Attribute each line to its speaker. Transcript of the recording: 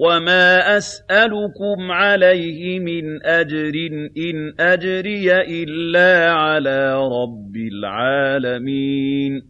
Speaker 1: وَمَا أَسْأَلُكُمْ عَلَيْهِ مِنْ أَجْرٍ ۖ إِنْ أَجْرِيَ إِلَّا عَلَىٰ رَبِّ الْعَالَمِينَ